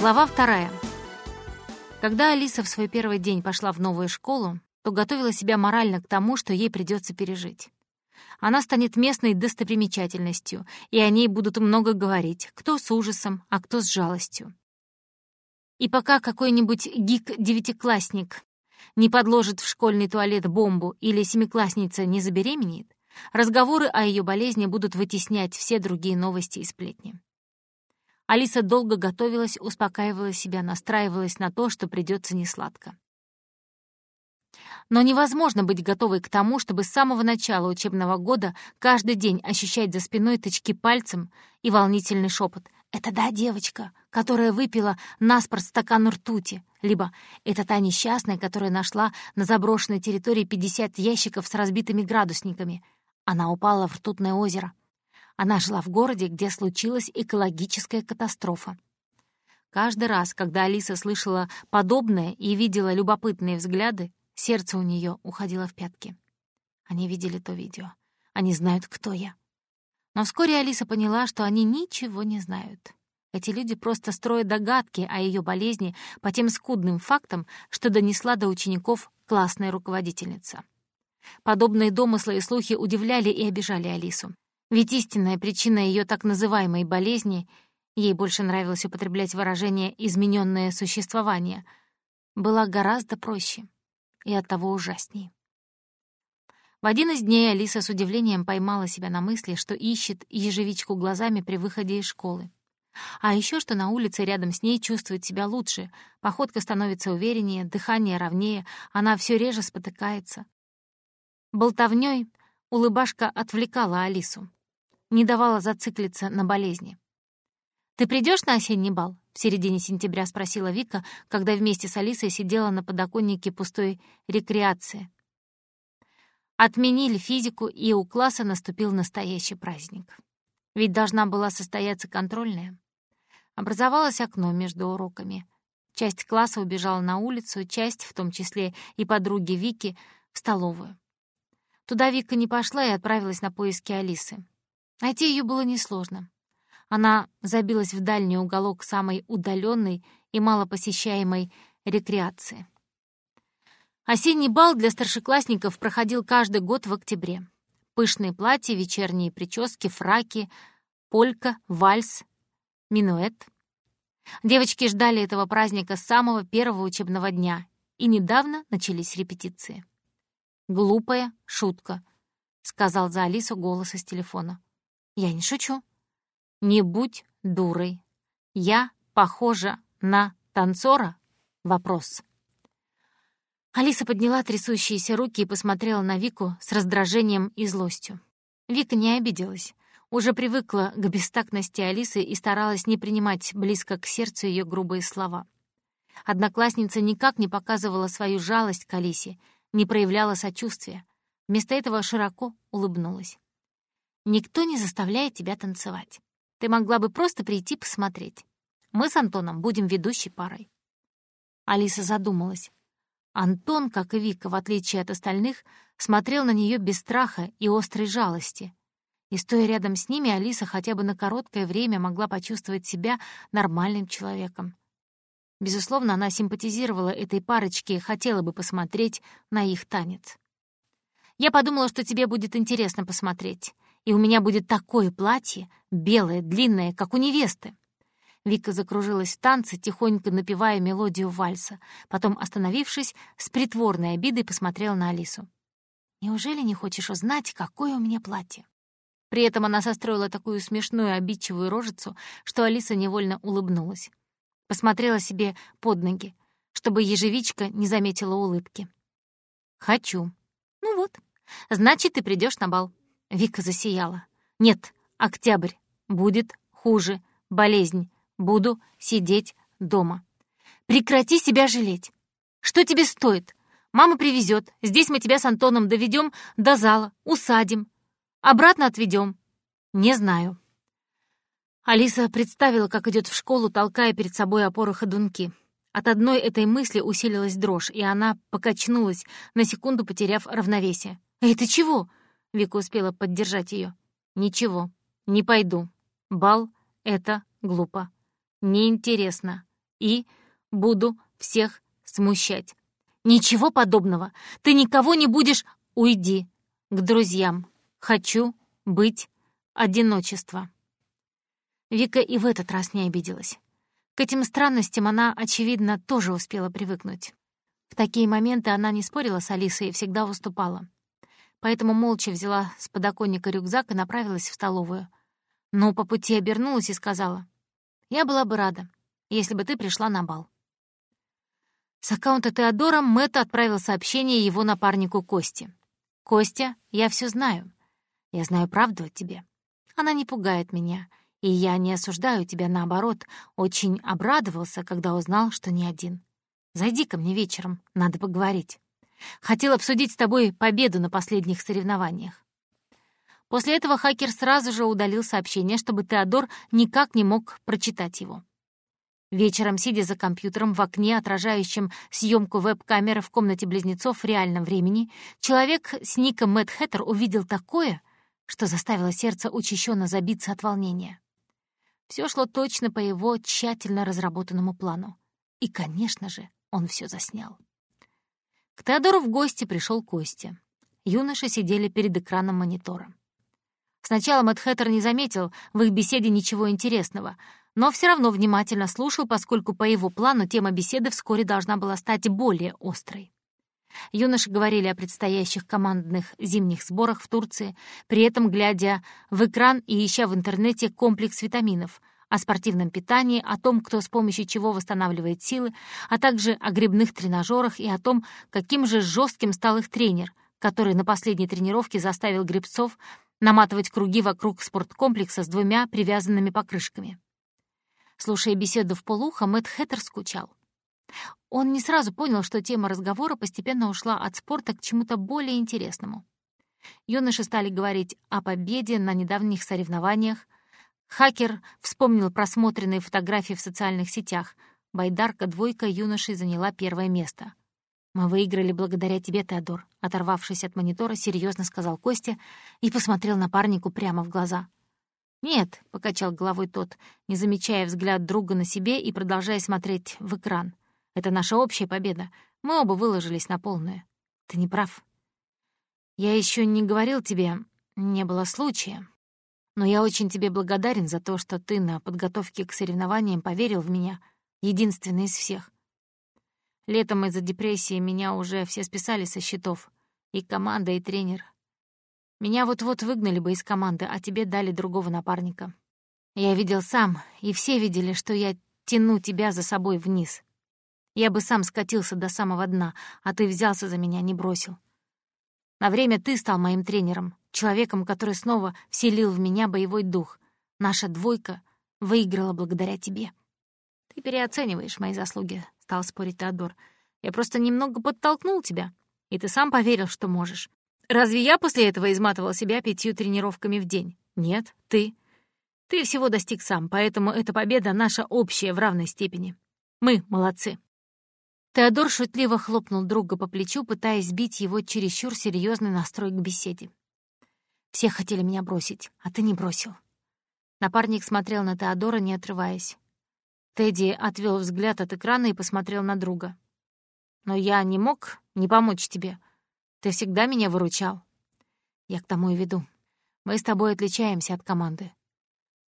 Глава вторая. Когда Алиса в свой первый день пошла в новую школу, то готовила себя морально к тому, что ей придется пережить. Она станет местной достопримечательностью, и о ней будут много говорить, кто с ужасом, а кто с жалостью. И пока какой-нибудь гик-девятиклассник не подложит в школьный туалет бомбу или семиклассница не забеременеет, разговоры о ее болезни будут вытеснять все другие новости и сплетни. Алиса долго готовилась, успокаивала себя, настраивалась на то, что придется несладко. Но невозможно быть готовой к тому, чтобы с самого начала учебного года каждый день ощущать за спиной тычки пальцем и волнительный шепот. «Это да, девочка, которая выпила наспор стакан ртути», либо «Это та несчастная, которая нашла на заброшенной территории 50 ящиков с разбитыми градусниками. Она упала в ртутное озеро». Она жила в городе, где случилась экологическая катастрофа. Каждый раз, когда Алиса слышала подобное и видела любопытные взгляды, сердце у нее уходило в пятки. Они видели то видео. Они знают, кто я. Но вскоре Алиса поняла, что они ничего не знают. Эти люди просто строят догадки о ее болезни по тем скудным фактам, что донесла до учеников классная руководительница. Подобные домыслы и слухи удивляли и обижали Алису. Ведь истинная причина ее так называемой болезни, ей больше нравилось употреблять выражение «измененное существование», была гораздо проще и оттого ужасней. В один из дней Алиса с удивлением поймала себя на мысли, что ищет ежевичку глазами при выходе из школы. А еще что на улице рядом с ней чувствует себя лучше, походка становится увереннее, дыхание ровнее, она все реже спотыкается. Болтовнёй улыбашка отвлекала Алису не давала зациклиться на болезни. «Ты придешь на осенний бал?» — в середине сентября спросила Вика, когда вместе с Алисой сидела на подоконнике пустой рекреации. Отменили физику, и у класса наступил настоящий праздник. Ведь должна была состояться контрольная. Образовалось окно между уроками. Часть класса убежала на улицу, часть, в том числе и подруги Вики, в столовую. Туда Вика не пошла и отправилась на поиски Алисы. Найти ее было несложно. Она забилась в дальний уголок самой удаленной и малопосещаемой рекреации. Осенний бал для старшеклассников проходил каждый год в октябре. Пышные платья, вечерние прически, фраки, полька, вальс, минуэт. Девочки ждали этого праздника с самого первого учебного дня, и недавно начались репетиции. «Глупая шутка», — сказал за Алису голос из телефона. Я не шучу. Не будь дурой. Я похожа на танцора? Вопрос. Алиса подняла трясущиеся руки и посмотрела на Вику с раздражением и злостью. Вика не обиделась. Уже привыкла к бестактности Алисы и старалась не принимать близко к сердцу ее грубые слова. Одноклассница никак не показывала свою жалость к Алисе, не проявляла сочувствия. Вместо этого широко улыбнулась. Никто не заставляет тебя танцевать. Ты могла бы просто прийти посмотреть. Мы с Антоном будем ведущей парой». Алиса задумалась. Антон, как и Вика, в отличие от остальных, смотрел на нее без страха и острой жалости. И стоя рядом с ними, Алиса хотя бы на короткое время могла почувствовать себя нормальным человеком. Безусловно, она симпатизировала этой парочке и хотела бы посмотреть на их танец. «Я подумала, что тебе будет интересно посмотреть и у меня будет такое платье, белое, длинное, как у невесты». Вика закружилась в танце, тихонько напевая мелодию вальса. Потом, остановившись, с притворной обидой посмотрела на Алису. «Неужели не хочешь узнать, какое у меня платье?» При этом она состроила такую смешную обидчивую рожицу, что Алиса невольно улыбнулась. Посмотрела себе под ноги, чтобы ежевичка не заметила улыбки. «Хочу. Ну вот, значит, ты придешь на бал. Вика засияла. «Нет, октябрь. Будет хуже. Болезнь. Буду сидеть дома. Прекрати себя жалеть. Что тебе стоит? Мама привезет. Здесь мы тебя с Антоном доведем до зала, усадим. Обратно отведем. Не знаю». Алиса представила, как идет в школу, толкая перед собой опоры ходунки. От одной этой мысли усилилась дрожь, и она покачнулась, на секунду потеряв равновесие. «Эй, ты чего?» Вика успела поддержать ее. «Ничего, не пойду. Бал — это глупо. Неинтересно. и буду всех смущать. Ничего подобного. Ты никого не будешь... Уйди к друзьям. Хочу быть одиночество. Вика и в этот раз не обиделась. К этим странностям она, очевидно, тоже успела привыкнуть. В такие моменты она не спорила с Алисой и всегда выступала. Поэтому молча взяла с подоконника рюкзак и направилась в столовую. Но по пути обернулась и сказала, «Я была бы рада, если бы ты пришла на бал». С аккаунта Теодора Мэтт отправил сообщение его напарнику Косте. «Костя, я все знаю. Я знаю правду о тебе. Она не пугает меня, и я не осуждаю тебя, наоборот, очень обрадовался, когда узнал, что не один. Зайди ко мне вечером, надо поговорить. Хотел обсудить с тобой победу на последних соревнованиях». После этого хакер сразу же удалил сообщение, чтобы Теодор никак не мог прочитать его. Вечером, сидя за компьютером в окне, отражающем съемку веб-камеры в комнате близнецов в реальном времени, человек с ником Мэтт Хэттер увидел такое, что заставило сердце учащенно забиться от волнения. Все шло точно по его тщательно разработанному плану. И, конечно же, он все заснял. К Теодору в гости пришел Костя. Юноши сидели перед экраном монитора. Сначала Мэтт Хэттер не заметил в их беседе ничего интересного — но все равно внимательно слушал, поскольку по его плану тема беседы вскоре должна была стать более острой. Юноши говорили о предстоящих командных зимних сборах в Турции, при этом глядя в экран и ища в интернете комплекс витаминов, о спортивном питании, о том, кто с помощью чего восстанавливает силы, а также о грибных тренажерах и о том, каким же жестким стал их тренер, который на последней тренировке заставил грибцов наматывать круги вокруг спорткомплекса с двумя привязанными покрышками. Слушая беседу в полухо, Мэтт Хэттер скучал. Он не сразу понял, что тема разговора постепенно ушла от спорта к чему-то более интересному. Юноши стали говорить о победе на недавних соревнованиях. Хакер вспомнил просмотренные фотографии в социальных сетях. Байдарка-двойка юношей заняла первое место. «Мы выиграли благодаря тебе, Теодор», — оторвавшись от монитора, серьезно сказал Костя и посмотрел напарнику прямо в глаза. «Нет», — покачал головой тот, не замечая взгляд друга на себе и продолжая смотреть в экран. «Это наша общая победа. Мы оба выложились на полную. Ты не прав. Я еще не говорил тебе, не было случая. Но я очень тебе благодарен за то, что ты на подготовке к соревнованиям поверил в меня, единственный из всех. Летом из-за депрессии меня уже все списали со счетов. И команда, и тренер. Меня вот-вот выгнали бы из команды, а тебе дали другого напарника. Я видел сам, и все видели, что я тяну тебя за собой вниз. Я бы сам скатился до самого дна, а ты взялся за меня, не бросил. На время ты стал моим тренером, человеком, который снова вселил в меня боевой дух. Наша двойка выиграла благодаря тебе. Ты переоцениваешь мои заслуги, — стал спорить Теодор. Я просто немного подтолкнул тебя, и ты сам поверил, что можешь. Разве я после этого изматывал себя пятью тренировками в день? Нет, ты. Ты всего достиг сам, поэтому эта победа наша общая в равной степени. Мы молодцы. Теодор шутливо хлопнул друга по плечу, пытаясь сбить его чересчур серьезный настрой к беседе. «Все хотели меня бросить, а ты не бросил». Напарник смотрел на Теодора, не отрываясь. Тедди отвел взгляд от экрана и посмотрел на друга. «Но я не мог не помочь тебе. Ты всегда меня выручал. Я к тому и веду. Мы с тобой отличаемся от команды.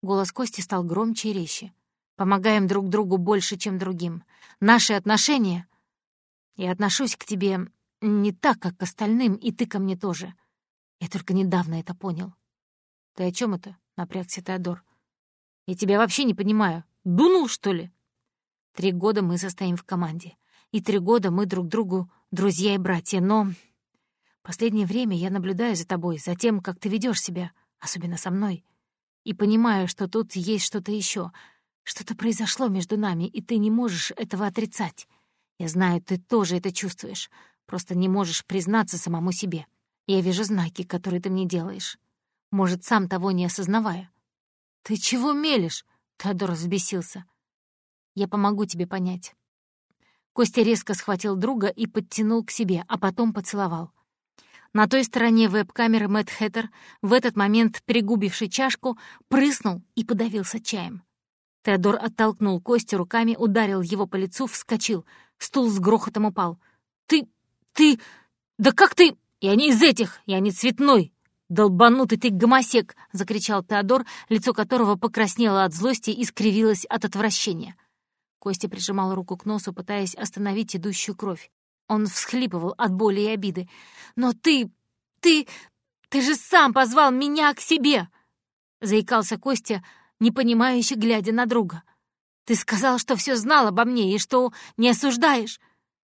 Голос Кости стал громче и резче. Помогаем друг другу больше, чем другим. Наши отношения... Я отношусь к тебе не так, как к остальным, и ты ко мне тоже. Я только недавно это понял. Ты о чем это? — напрягся Теодор. Я тебя вообще не понимаю. Дунул, что ли? Три года мы состоим в команде. И три года мы друг другу друзья и братья, но Последнее время я наблюдаю за тобой, за тем, как ты ведешь себя, особенно со мной, и понимаю, что тут есть что-то еще, что-то произошло между нами, и ты не можешь этого отрицать. Я знаю, ты тоже это чувствуешь, просто не можешь признаться самому себе. Я вижу знаки, которые ты мне делаешь. Может, сам того не осознавая. «Ты чего мелешь?» — Теодор взбесился. «Я помогу тебе понять». Костя резко схватил друга и подтянул к себе, а потом поцеловал. На той стороне веб-камеры Мэтт Хэттер, в этот момент пригубивший чашку, прыснул и подавился чаем. Теодор оттолкнул Костю руками, ударил его по лицу, вскочил. Стул с грохотом упал. «Ты... ты... да как ты... Я не из этих, я не цветной!» «Долбанутый ты гомосек!» — закричал Теодор, лицо которого покраснело от злости и скривилось от отвращения. Костя прижимал руку к носу, пытаясь остановить идущую кровь. Он всхлипывал от боли и обиды. «Но ты... ты... ты же сам позвал меня к себе!» Заикался Костя, непонимающе глядя на друга. «Ты сказал, что все знал обо мне и что не осуждаешь.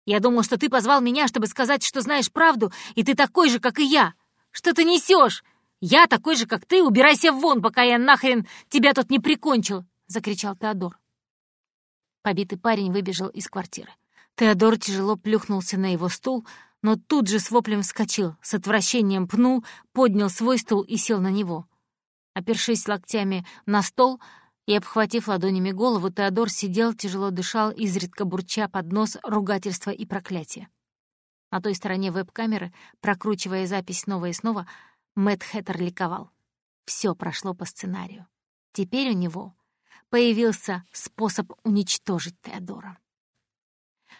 Я думал, что ты позвал меня, чтобы сказать, что знаешь правду, и ты такой же, как и я. Что ты несешь? Я такой же, как ты, убирайся вон, пока я нахрен тебя тут не прикончил!» — закричал Теодор. Побитый парень выбежал из квартиры. Теодор тяжело плюхнулся на его стул, но тут же с воплем вскочил, с отвращением пнул, поднял свой стул и сел на него. Опершись локтями на стол и обхватив ладонями голову, Теодор сидел, тяжело дышал, изредка бурча под нос ругательства и проклятия. На той стороне веб-камеры, прокручивая запись снова и снова, Мэтт Хэттер ликовал. Все прошло по сценарию. Теперь у него появился способ уничтожить Теодора.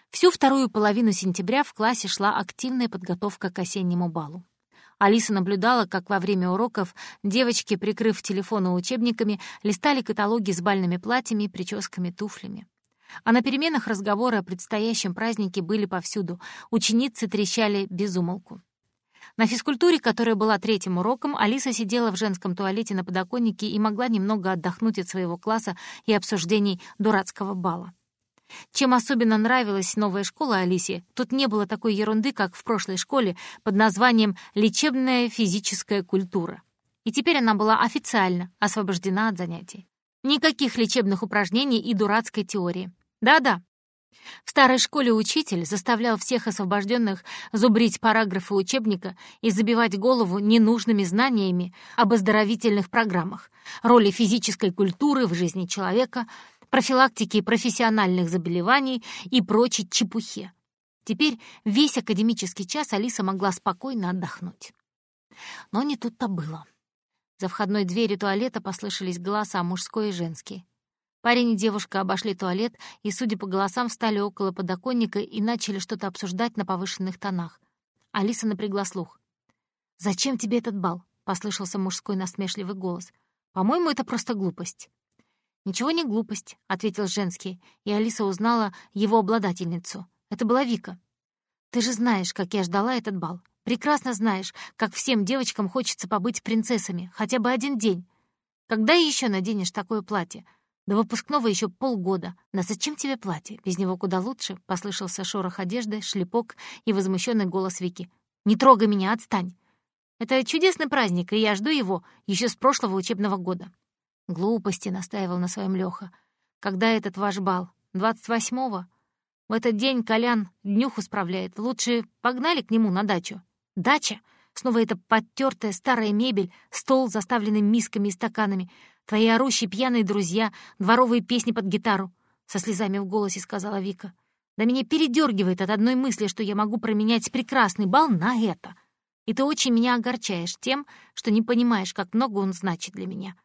Всю вторую половину сентября в классе шла активная подготовка к осеннему балу. Алиса наблюдала, как во время уроков девочки, прикрыв телефоны учебниками, листали каталоги с бальными платьями, прическами, туфлями. А на переменах разговоры о предстоящем празднике были повсюду. Ученицы трещали без умолку. На физкультуре, которая была третьим уроком, Алиса сидела в женском туалете на подоконнике и могла немного отдохнуть от своего класса и обсуждений дурацкого бала. Чем особенно нравилась новая школа Алисе, тут не было такой ерунды, как в прошлой школе под названием «Лечебная физическая культура». И теперь она была официально освобождена от занятий. Никаких лечебных упражнений и дурацкой теории. Да-да, в старой школе учитель заставлял всех освобожденных зубрить параграфы учебника и забивать голову ненужными знаниями об оздоровительных программах, роли физической культуры в жизни человека, профилактике профессиональных заболеваний и прочей чепухе. Теперь весь академический час Алиса могла спокойно отдохнуть. Но не тут-то было. За входной дверью туалета послышались голоса мужской и женский. Парень и девушка обошли туалет и, судя по голосам, встали около подоконника и начали что-то обсуждать на повышенных тонах. Алиса напрягла слух. «Зачем тебе этот бал?» — послышался мужской насмешливый голос. «По-моему, это просто глупость». «Ничего не глупость», — ответил женский, и Алиса узнала его обладательницу. Это была Вика. «Ты же знаешь, как я ждала этот бал. Прекрасно знаешь, как всем девочкам хочется побыть принцессами, хотя бы один день. Когда еще наденешь такое платье? До выпускного еще полгода. Да зачем тебе платье? Без него куда лучше, — послышался шорох одежды, шлепок и возмущенный голос Вики. Не трогай меня, отстань. Это чудесный праздник, и я жду его еще с прошлого учебного года. Глупости, — настаивал на своем Лёха. Когда этот ваш бал? Двадцать восьмого? В этот день Колян днюху справляет. Лучше погнали к нему на дачу. Дача? Снова эта подтертая старая мебель, стол, заставленный мисками и стаканами — Твои орущие пьяные друзья, дворовые песни под гитару», — со слезами в голосе сказала Вика. «Да меня передергивает от одной мысли, что я могу променять прекрасный бал на это. И ты очень меня огорчаешь тем, что не понимаешь, как много он значит для меня.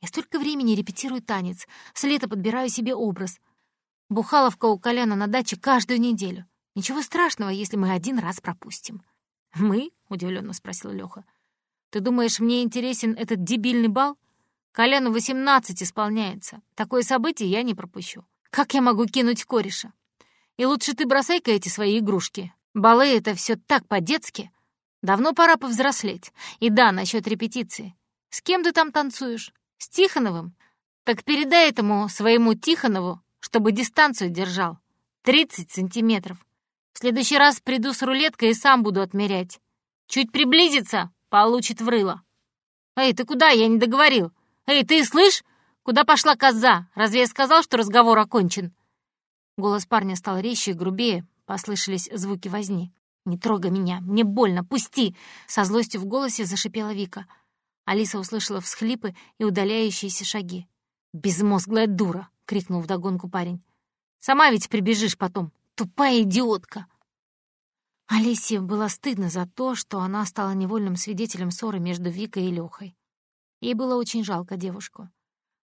Я столько времени репетирую танец, с лета подбираю себе образ. Бухаловка у Коляна на даче каждую неделю. Ничего страшного, если мы один раз пропустим». «Мы?» — удивленно спросил Лёха. «Ты думаешь, мне интересен этот дебильный бал? Коляну восемнадцать исполняется. Такое событие я не пропущу. Как я могу кинуть кореша? И лучше ты бросай-ка эти свои игрушки. Балы — это все так по-детски. Давно пора повзрослеть. И да, насчет репетиции. С кем ты там танцуешь? С Тихоновым? Так передай этому своему Тихонову, чтобы дистанцию держал. Тридцать сантиметров. В следующий раз приду с рулеткой и сам буду отмерять. Чуть приблизится — получит в рыло. Эй, ты куда? Я не договорил. «Эй, ты слышь? Куда пошла коза? Разве я сказал, что разговор окончен?» Голос парня стал резче и грубее, послышались звуки возни. «Не трогай меня, мне больно, пусти!» Со злостью в голосе зашипела Вика. Алиса услышала всхлипы и удаляющиеся шаги. «Безмозглая дура!» — крикнул вдогонку парень. «Сама ведь прибежишь потом, тупая идиотка!» Алисе было стыдно за то, что она стала невольным свидетелем ссоры между Викой и Лёхой. Ей было очень жалко девушку.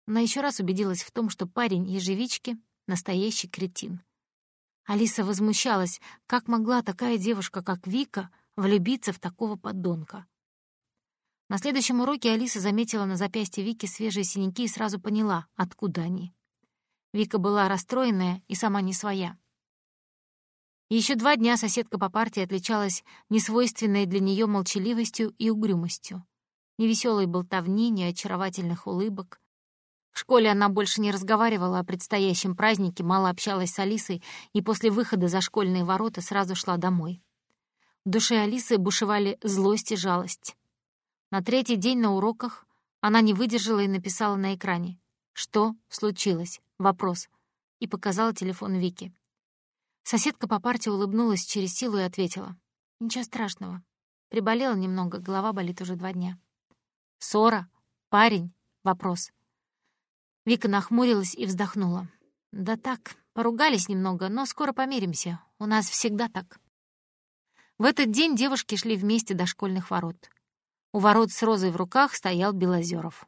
Она еще раз убедилась в том, что парень ежевички — настоящий кретин. Алиса возмущалась, как могла такая девушка, как Вика, влюбиться в такого подонка. На следующем уроке Алиса заметила на запястье Вики свежие синяки и сразу поняла, откуда они. Вика была расстроенная и сама не своя. Еще два дня соседка по партии отличалась несвойственной для нее молчаливостью и угрюмостью. Ни веселой болтовни, ни очаровательных улыбок. В школе она больше не разговаривала о предстоящем празднике, мало общалась с Алисой и после выхода за школьные ворота сразу шла домой. В душе Алисы бушевали злость и жалость. На третий день на уроках она не выдержала и написала на экране «Что случилось?» Вопрос. И показала телефон Вики. Соседка по парте улыбнулась через силу и ответила. «Ничего страшного. Приболела немного, голова болит уже два дня». «Ссора? Парень?» Вопрос. Вика нахмурилась и вздохнула. «Да так, поругались немного, но скоро помиримся. У нас всегда так». В этот день девушки шли вместе до школьных ворот. У ворот с розой в руках стоял Белозеров.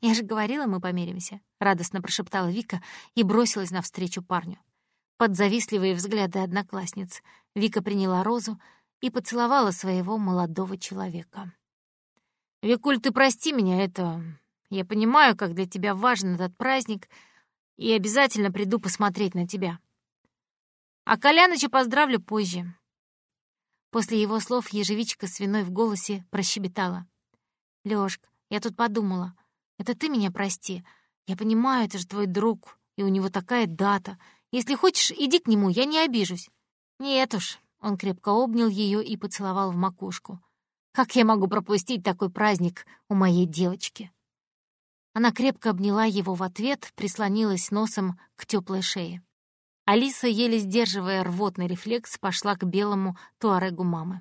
«Я же говорила, мы помиримся», — радостно прошептала Вика и бросилась навстречу парню. Под завистливые взгляды одноклассниц Вика приняла розу и поцеловала своего молодого человека. «Викуль, ты прости меня, это... Я понимаю, как для тебя важен этот праздник, и обязательно приду посмотреть на тебя. А Коляныча поздравлю позже». После его слов ежевичка с виной в голосе прощебетала. «Лёшк, я тут подумала, это ты меня прости. Я понимаю, это же твой друг, и у него такая дата — если хочешь, иди к нему, я не обижусь». «Нет уж», — он крепко обнял ее и поцеловал в макушку. «Как я могу пропустить такой праздник у моей девочки?» Она крепко обняла его в ответ, прислонилась носом к теплой шее. Алиса, еле сдерживая рвотный рефлекс, пошла к белому туарегу мамы.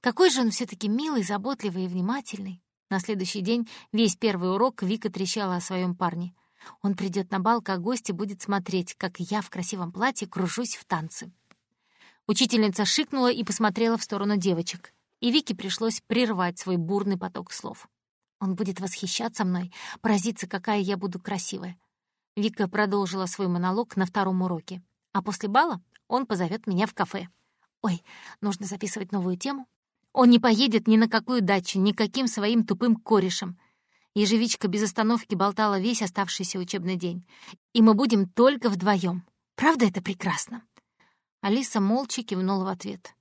Какой же он все таки милый, заботливый и внимательный. На следующий день весь первый урок Вика трещала о своем парне — он придет на бал, как гость, и будет смотреть, как я в красивом платье кружусь в танцы. Учительница шикнула и посмотрела в сторону девочек, и Вике пришлось прервать свой бурный поток слов. Он будет восхищаться мной, поразиться, какая я буду красивая. Вика продолжила свой монолог на втором уроке. А после бала он позовет меня в кафе. Ой, нужно записывать новую тему. Он не поедет ни на какую дачу, никаким своим тупым корешем. Ежевичка без остановки болтала весь оставшийся учебный день. И мы будем только вдвоем. Правда это прекрасно?» Алиса молча кивнула в ответ.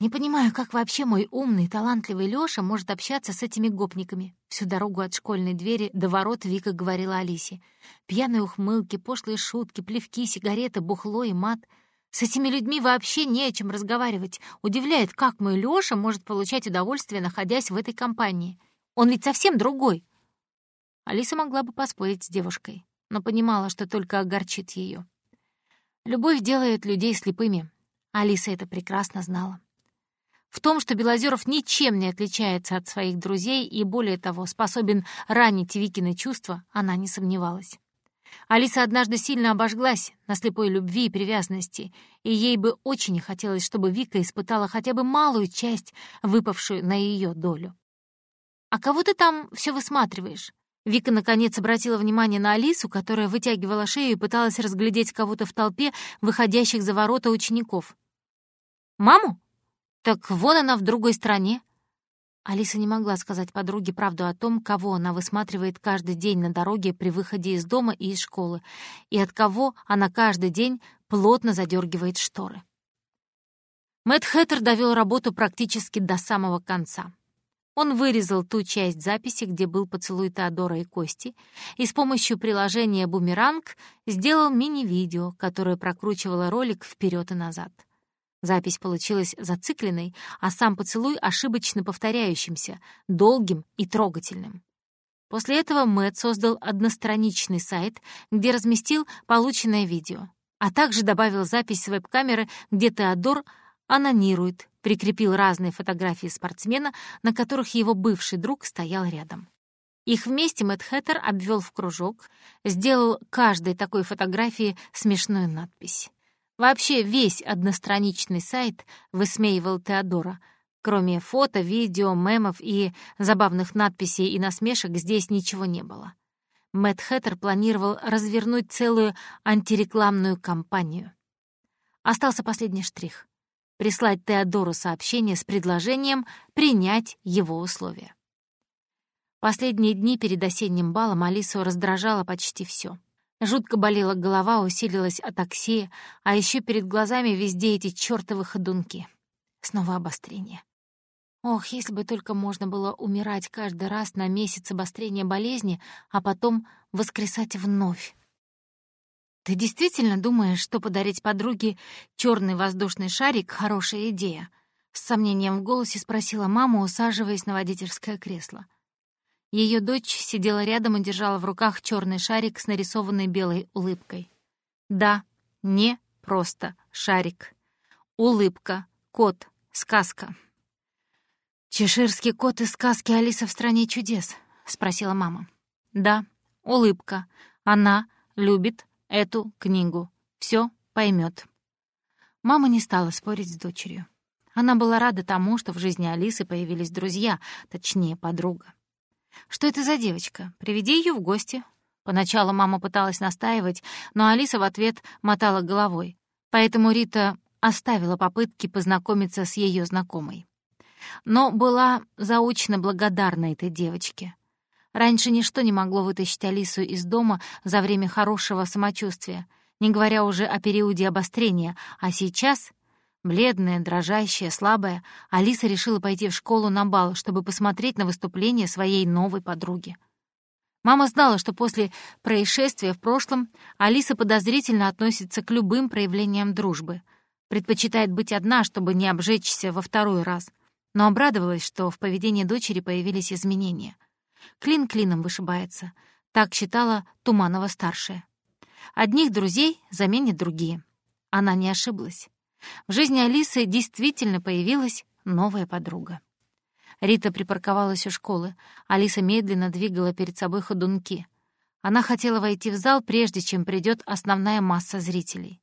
«Не понимаю, как вообще мой умный, талантливый Лёша может общаться с этими гопниками». Всю дорогу от школьной двери до ворот Вика говорила Алисе. Пьяные ухмылки, пошлые шутки, плевки, сигареты, бухло и мат. С этими людьми вообще не о чем разговаривать. Удивляет, как мой Лёша может получать удовольствие, находясь в этой компании. Он ведь совсем другой. Алиса могла бы поспорить с девушкой, но понимала, что только огорчит ее. Любовь делает людей слепыми. Алиса это прекрасно знала. В том, что Белозеров ничем не отличается от своих друзей и, более того, способен ранить Викины чувства, она не сомневалась. Алиса однажды сильно обожглась на слепой любви и привязанности, и ей бы очень хотелось, чтобы Вика испытала хотя бы малую часть, выпавшую на ее долю. «А кого ты там все высматриваешь?» Вика, наконец, обратила внимание на Алису, которая вытягивала шею и пыталась разглядеть кого-то в толпе, выходящих за ворота учеников. «Маму? Так вон она в другой стране». Алиса не могла сказать подруге правду о том, кого она высматривает каждый день на дороге при выходе из дома и из школы, и от кого она каждый день плотно задергивает шторы. Мэтт Хэттер довел работу практически до самого конца. Он вырезал ту часть записи, где был поцелуй Теодора и Кости, и с помощью приложения «Бумеранг» сделал мини-видео, которое прокручивало ролик вперед и назад. Запись получилась зацикленной, а сам поцелуй ошибочно повторяющимся, долгим и трогательным. После этого Мэтт создал одностраничный сайт, где разместил полученное видео, а также добавил запись с веб-камеры, где Теодор анонирует, прикрепил разные фотографии спортсмена, на которых его бывший друг стоял рядом. Их вместе Мэтт Хэттер обвел в кружок, сделал каждой такой фотографии смешную надпись. Вообще весь одностраничный сайт высмеивал Теодора. Кроме фото, видео, мемов и забавных надписей и насмешек здесь ничего не было. Мэтт Хэттер планировал развернуть целую антирекламную кампанию. Остался последний штрих — прислать Теодору сообщение с предложением принять его условия. Последние дни перед осенним балом Алису раздражало почти все. Жутко болела голова, усилилась атаксия, а еще перед глазами везде эти чёртовы ходунки. Снова обострение. Ох, если бы только можно было умирать каждый раз на месяц обострения болезни, а потом воскресать вновь. «Ты действительно думаешь, что подарить подруге черный воздушный шарик — хорошая идея?» С сомнением в голосе спросила мама, усаживаясь на водительское кресло. Ее дочь сидела рядом и держала в руках черный шарик с нарисованной белой улыбкой. Да, не просто шарик. Улыбка, кот, сказка. «Чеширский кот из сказки «Алиса в стране чудес»?» — спросила мама. «Да, улыбка. Она любит эту книгу. Все поймет. Мама не стала спорить с дочерью. Она была рада тому, что в жизни Алисы появились друзья, точнее, подруга. «Что это за девочка? Приведи ее в гости». Поначалу мама пыталась настаивать, но Алиса в ответ мотала головой. Поэтому Рита оставила попытки познакомиться с ее знакомой. Но была заочно благодарна этой девочке. Раньше ничто не могло вытащить Алису из дома за время хорошего самочувствия, не говоря уже о периоде обострения, а сейчас Бледная, дрожащая, слабая, Алиса решила пойти в школу на бал, чтобы посмотреть на выступление своей новой подруги. Мама знала, что после происшествия в прошлом Алиса подозрительно относится к любым проявлениям дружбы, предпочитает быть одна, чтобы не обжечься во второй раз, но обрадовалась, что в поведении дочери появились изменения. Клин клином вышибается, так считала Туманова-старшая. Одних друзей заменят другие. Она не ошиблась. В жизни Алисы действительно появилась новая подруга. Рита припарковалась у школы. Алиса медленно двигала перед собой ходунки. Она хотела войти в зал, прежде чем придет основная масса зрителей.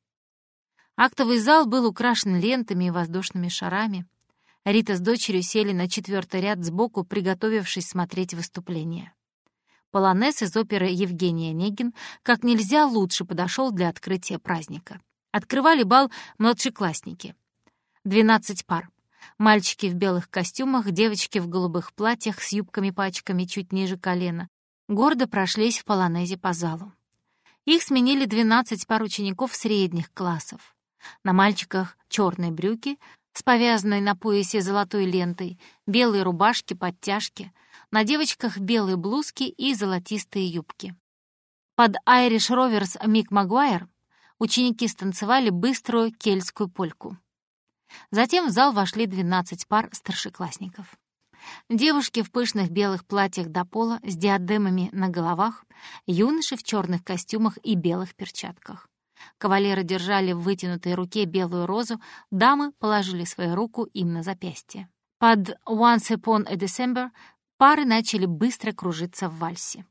Актовый зал был украшен лентами и воздушными шарами. Рита с дочерью сели на четвертый ряд сбоку, приготовившись смотреть выступление. Полонез из оперы Евгения Онегин как нельзя лучше подошел для открытия праздника. Открывали бал младшеклассники. Двенадцать пар. Мальчики в белых костюмах, девочки в голубых платьях с юбками-пачками чуть ниже колена. Гордо прошлись в полонезе по залу. Их сменили двенадцать пар учеников средних классов. На мальчиках черные брюки с повязанной на поясе золотой лентой, белые рубашки, подтяжки, на девочках белые блузки и золотистые юбки. Под Irish Rovers Мик Магуайр ученики станцевали быструю кельтскую польку. Затем в зал вошли 12 пар старшеклассников. Девушки в пышных белых платьях до пола с диадемами на головах, юноши в черных костюмах и белых перчатках. Кавалеры держали в вытянутой руке белую розу, дамы положили свою руку им на запястье. Под «Once Upon a December» пары начали быстро кружиться в вальсе.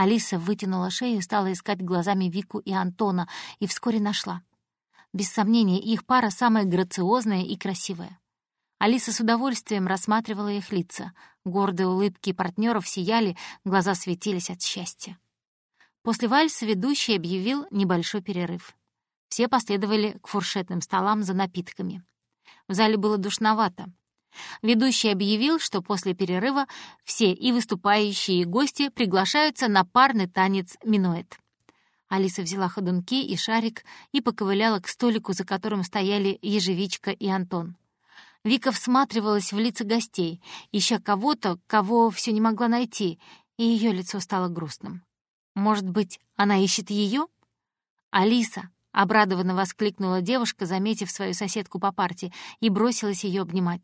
Алиса вытянула шею и стала искать глазами Вику и Антона, и вскоре нашла. Без сомнения, их пара самая грациозная и красивая. Алиса с удовольствием рассматривала их лица. Гордые улыбки партнеров сияли, глаза светились от счастья. После вальса ведущий объявил небольшой перерыв. Все последовали к фуршетным столам за напитками. В зале было душновато. Ведущий объявил, что после перерыва все и выступающие, и гости приглашаются на парный танец минуэт. Алиса взяла ходунки и шарик и поковыляла к столику, за которым стояли ежевичка и Антон. Вика всматривалась в лица гостей, ища кого-то, кого все не могла найти, и ее лицо стало грустным. Может быть, она ищет ее? «Алиса!» — обрадованно воскликнула девушка, заметив свою соседку по парте, и бросилась ее обнимать.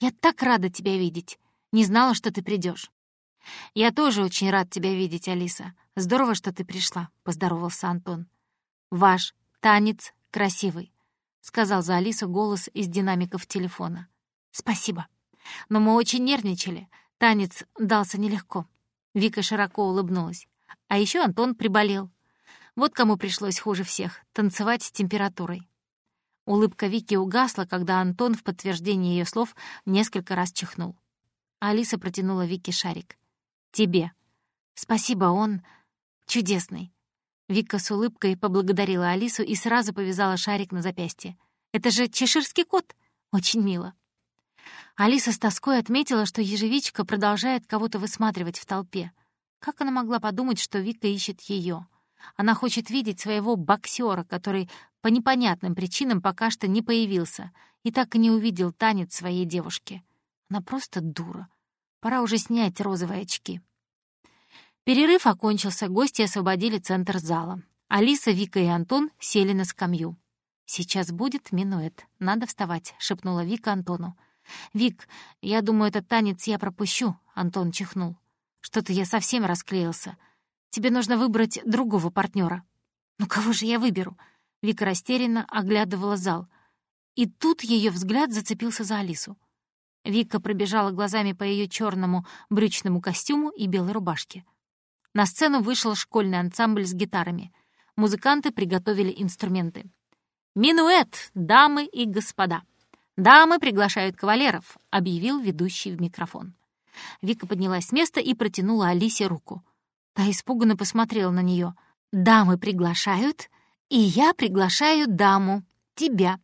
«Я так рада тебя видеть. Не знала, что ты придешь. «Я тоже очень рад тебя видеть, Алиса. Здорово, что ты пришла», — поздоровался Антон. «Ваш танец красивый», — сказал за Алису голос из динамиков телефона. «Спасибо. Но мы очень нервничали. Танец дался нелегко». Вика широко улыбнулась. А еще Антон приболел. Вот кому пришлось хуже всех — танцевать с температурой. Улыбка Вики угасла, когда Антон в подтверждение ее слов несколько раз чихнул. Алиса протянула Вике шарик. «Тебе». «Спасибо, он...» Чудесный. Вика с улыбкой поблагодарила Алису и сразу повязала шарик на запястье. «Это же чеширский кот! Очень мило!» Алиса с тоской отметила, что ежевичка продолжает кого-то высматривать в толпе. Как она могла подумать, что Вика ищет ее? Она хочет видеть своего боксера, который по непонятным причинам пока что не появился и так и не увидел танец своей девушки. Она просто дура. Пора уже снять розовые очки. Перерыв окончился, гости освободили центр зала. Алиса, Вика и Антон сели на скамью. «Сейчас будет минуэт. Надо вставать», — шепнула Вика Антону. «Вик, я думаю, этот танец я пропущу», — Антон чихнул. «Что-то я совсем расклеился. Тебе нужно выбрать другого партнера. «Ну кого же я выберу?» Вика растерянно оглядывала зал. И тут ее взгляд зацепился за Алису. Вика пробежала глазами по ее черному брючному костюму и белой рубашке. На сцену вышел школьный ансамбль с гитарами. Музыканты приготовили инструменты. «Минуэт, дамы и господа! Дамы приглашают кавалеров», — объявил ведущий в микрофон. Вика поднялась с места и протянула Алисе руку. Та испуганно посмотрела на нее. «Дамы приглашают, и я приглашаю даму, тебя».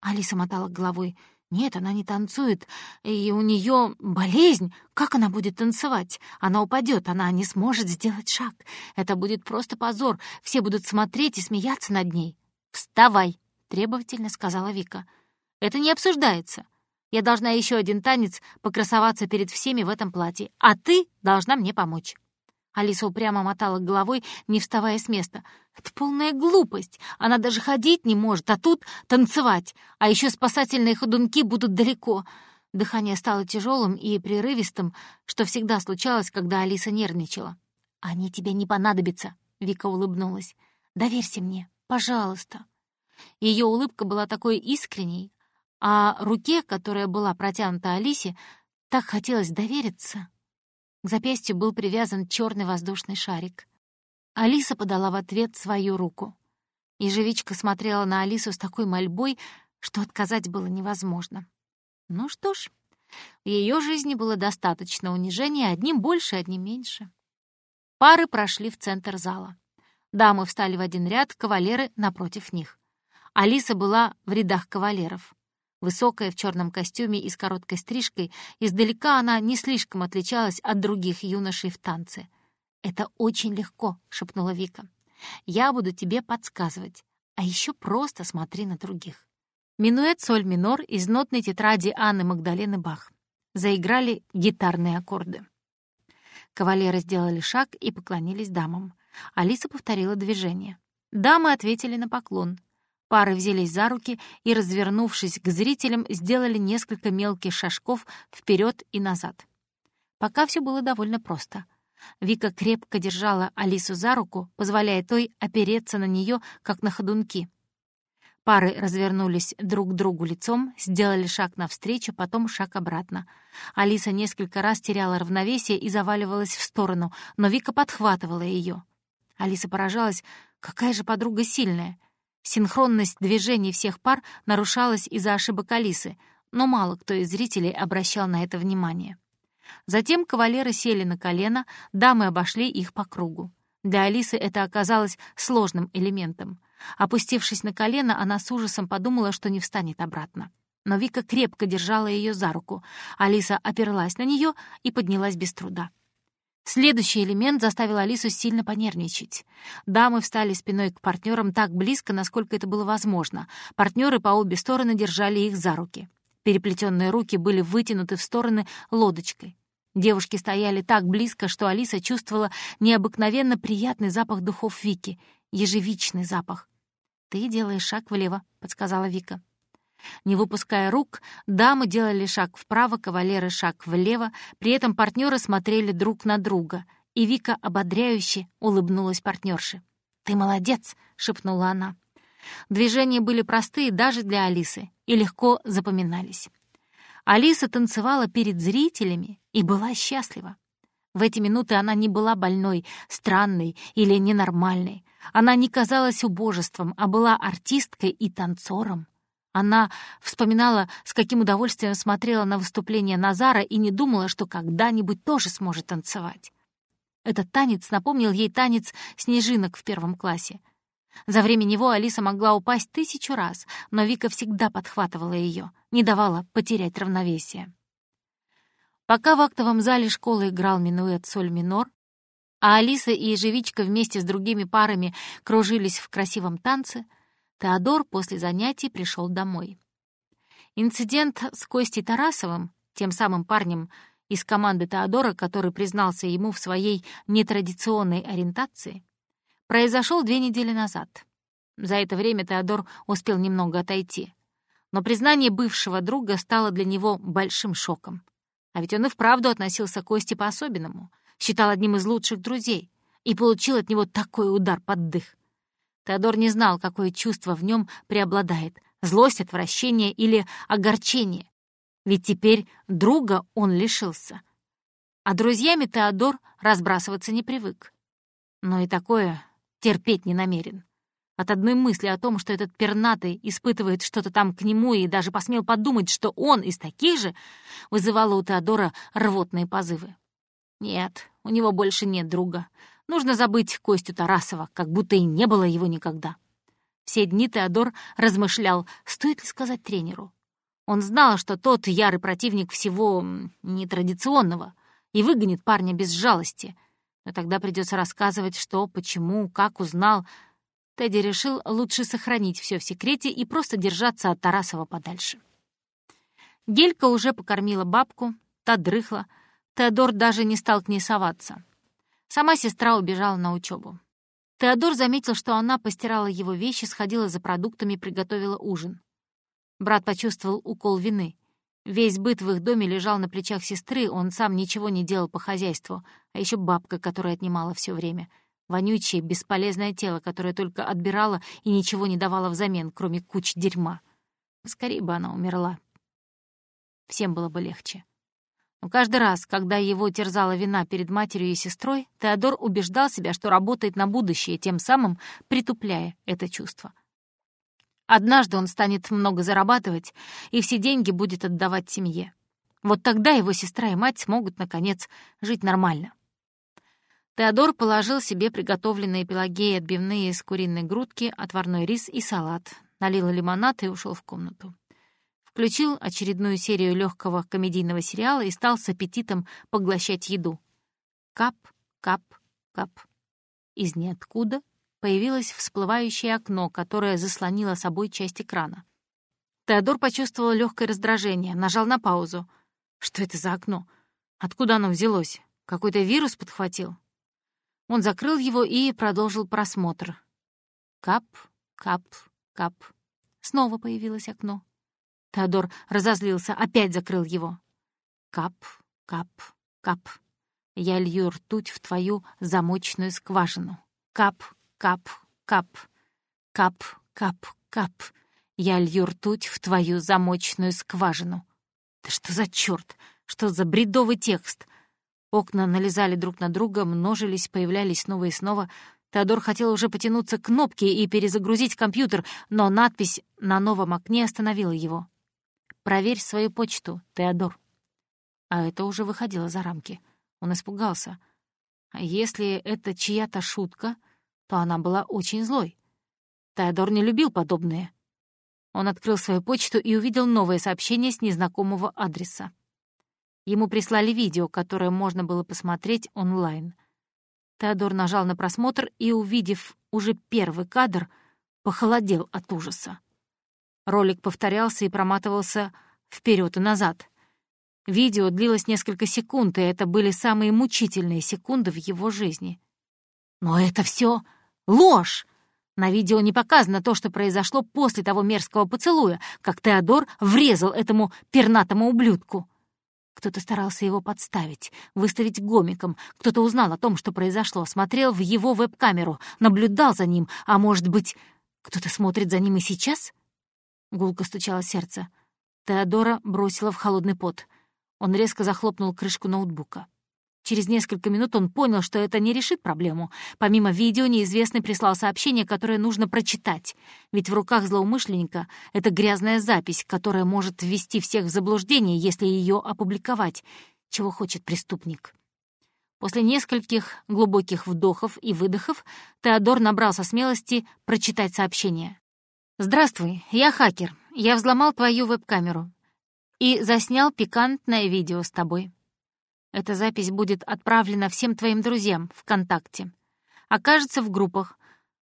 Алиса мотала головой. Нет, она не танцует, и у нее болезнь. Как она будет танцевать? Она упадет, она не сможет сделать шаг. Это будет просто позор. Все будут смотреть и смеяться над ней. «Вставай!» — требовательно сказала Вика. «Это не обсуждается. Я должна еще один танец покрасоваться перед всеми в этом платье, а ты должна мне помочь». Алиса упрямо мотала головой, не вставая с места. «Это полная глупость. Она даже ходить не может, а тут танцевать. А еще спасательные ходунки будут далеко». Дыхание стало тяжелым и прерывистым, что всегда случалось, когда Алиса нервничала. «Они тебе не понадобятся», — Вика улыбнулась. «Доверься мне, пожалуйста». Ее улыбка была такой искренней, а руке, которая была протянута Алисе, так хотелось довериться. К запястью был привязан черный воздушный шарик. Алиса подала в ответ свою руку. Ежевичка смотрела на Алису с такой мольбой, что отказать было невозможно. Ну что ж, в ее жизни было достаточно унижения, одним больше, одним меньше. Пары прошли в центр зала. Дамы встали в один ряд, кавалеры напротив них. Алиса была в рядах кавалеров. Высокая, в черном костюме и с короткой стрижкой, издалека она не слишком отличалась от других юношей в танце. «Это очень легко», — шепнула Вика. «Я буду тебе подсказывать, а еще просто смотри на других». Минуэт соль минор из нотной тетради Анны Магдалены Бах. Заиграли гитарные аккорды. Кавалеры сделали шаг и поклонились дамам. Алиса повторила движение. Дамы ответили на поклон. Пары взялись за руки и, развернувшись к зрителям, сделали несколько мелких шажков вперед и назад. Пока все было довольно просто. Вика крепко держала Алису за руку, позволяя той опереться на нее, как на ходунки. Пары развернулись друг к другу лицом, сделали шаг навстречу, потом шаг обратно. Алиса несколько раз теряла равновесие и заваливалась в сторону, но Вика подхватывала ее. Алиса поражалась, какая же подруга сильная. Синхронность движений всех пар нарушалась из-за ошибок Алисы, но мало кто из зрителей обращал на это внимание. Затем кавалеры сели на колено, дамы обошли их по кругу. Для Алисы это оказалось сложным элементом. Опустившись на колено, она с ужасом подумала, что не встанет обратно. Но Вика крепко держала ее за руку. Алиса оперлась на нее и поднялась без труда. Следующий элемент заставил Алису сильно понервничать. Дамы встали спиной к партнерам так близко, насколько это было возможно. Партнеры по обе стороны держали их за руки. Переплетенные руки были вытянуты в стороны лодочкой. Девушки стояли так близко, что Алиса чувствовала необыкновенно приятный запах духов Вики, ежевичный запах. «Ты делаешь шаг влево», — подсказала Вика. Не выпуская рук, дамы делали шаг вправо, кавалеры — шаг влево, при этом партнеры смотрели друг на друга, и Вика ободряюще улыбнулась партнерше. «Ты молодец!» — шепнула она. Движения были простые даже для Алисы и легко запоминались. Алиса танцевала перед зрителями и была счастлива. В эти минуты она не была больной, странной или ненормальной. Она не казалась убожеством, а была артисткой и танцором. Она вспоминала, с каким удовольствием смотрела на выступление Назара и не думала, что когда-нибудь тоже сможет танцевать. Этот танец напомнил ей танец снежинок в первом классе. За время него Алиса могла упасть тысячу раз, но Вика всегда подхватывала ее, не давала потерять равновесие. Пока в актовом зале школы играл минуэт соль минор, а Алиса и Ежевичка вместе с другими парами кружились в красивом танце, Теодор после занятий пришел домой. Инцидент с Костей Тарасовым, тем самым парнем из команды Теодора, который признался ему в своей нетрадиционной ориентации, произошел две недели назад. За это время Теодор успел немного отойти. Но признание бывшего друга стало для него большим шоком. А ведь он и вправду относился к Косте по-особенному, считал одним из лучших друзей и получил от него такой удар под дых. Теодор не знал, какое чувство в нем преобладает — злость, отвращение или огорчение. Ведь теперь друга он лишился. А друзьями Теодор разбрасываться не привык. Но и такое терпеть не намерен. От одной мысли о том, что этот пернатый испытывает что-то там к нему и даже посмел подумать, что он из таких же, вызывало у Теодора рвотные позывы. Нет, у него больше нет друга. Нужно забыть Костю Тарасова, как будто и не было его никогда. Все дни Теодор размышлял, стоит ли сказать тренеру. Он знал, что тот ярый противник всего нетрадиционного и выгонит парня без жалости. Но тогда придется рассказывать, что, почему, как узнал — Тедди решил лучше сохранить все в секрете и просто держаться от Тарасова подальше. Гелька уже покормила бабку, та дрыхла. Теодор даже не стал к ней соваться. Сама сестра убежала на учебу. Теодор заметил, что она постирала его вещи, сходила за продуктами приготовила ужин. Брат почувствовал укол вины. Весь быт в их доме лежал на плечах сестры, он сам ничего не делал по хозяйству, а еще бабка, которая отнимала все время — Вонючее, бесполезное тело, которое только отбирало и ничего не давало взамен, кроме куч дерьма. Скорее бы она умерла. Всем было бы легче. Но каждый раз, когда его терзала вина перед матерью и сестрой, Теодор убеждал себя, что работает на будущее, тем самым притупляя это чувство. Однажды он станет много зарабатывать, и все деньги будет отдавать семье. Вот тогда его сестра и мать смогут, наконец, жить нормально. Теодор положил себе приготовленные пелагеи отбивные из куриной грудки, отварной рис и салат, налил лимонад и ушел в комнату. Включил очередную серию легкого комедийного сериала и стал с аппетитом поглощать еду. Кап, кап, кап. Из ниоткуда появилось всплывающее окно, которое заслонило собой часть экрана. Теодор почувствовал легкое раздражение, нажал на паузу. Что это за окно? Откуда оно взялось? Какой-то вирус подхватил? Он закрыл его и продолжил просмотр. Кап, кап, кап. Снова появилось окно. Теодор разозлился, опять закрыл его. Кап, кап, кап. Я лью ртуть в твою замочную скважину. Кап, кап, кап. Кап, кап, кап. Я лью ртуть в твою замочную скважину. Да что за чёрт? Что за бредовый текст? Окна налезали друг на друга, множились, появлялись снова и снова. Теодор хотел уже потянуться к кнопке и перезагрузить компьютер, но надпись на новом окне остановила его. «Проверь свою почту, Теодор». А это уже выходило за рамки. Он испугался. А если это чья-то шутка, то она была очень злой. Теодор не любил подобные. Он открыл свою почту и увидел новое сообщение с незнакомого адреса. Ему прислали видео, которое можно было посмотреть онлайн. Теодор нажал на просмотр и, увидев уже первый кадр, похолодел от ужаса. Ролик повторялся и проматывался вперед и назад. Видео длилось несколько секунд, и это были самые мучительные секунды в его жизни. Но это все ложь! На видео не показано то, что произошло после того мерзкого поцелуя, как Теодор врезал этому пернатому ублюдку. Кто-то старался его подставить, выставить гомиком. Кто-то узнал о том, что произошло, смотрел в его веб-камеру, наблюдал за ним. А может быть, кто-то смотрит за ним и сейчас? Гулко стучало сердце. Теодора бросила в холодный пот. Он резко захлопнул крышку ноутбука. Через несколько минут он понял, что это не решит проблему. Помимо видео, неизвестный прислал сообщение, которое нужно прочитать. Ведь в руках злоумышленника это грязная запись, которая может ввести всех в заблуждение, если ее опубликовать, чего хочет преступник. После нескольких глубоких вдохов и выдохов Теодор набрался смелости прочитать сообщение. «Здравствуй, я хакер. Я взломал твою веб-камеру и заснял пикантное видео с тобой. Эта запись будет отправлена всем твоим друзьям ВКонтакте. Окажется в группах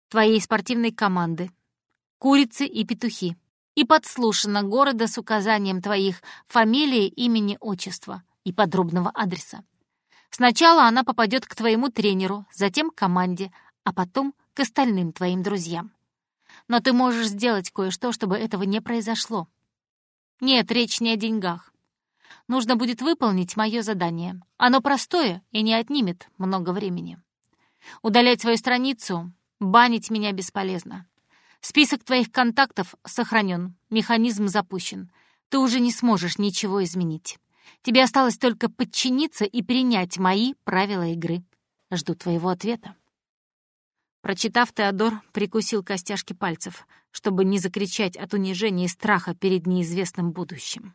твоей спортивной команды «Курицы и петухи» и подслушана города с указанием твоих фамилии, имени, отчества и подробного адреса. Сначала она попадет к твоему тренеру, затем к команде, а потом к остальным твоим друзьям. Но ты можешь сделать кое-что, чтобы этого не произошло. Нет, речь не о деньгах. Нужно будет выполнить мое задание. Оно простое и не отнимет много времени. Удалять свою страницу, банить меня бесполезно. Список твоих контактов сохранен, механизм запущен. Ты уже не сможешь ничего изменить. Тебе осталось только подчиниться и принять мои правила игры. Жду твоего ответа». Прочитав, Теодор прикусил костяшки пальцев, чтобы не закричать от унижения и страха перед неизвестным будущим.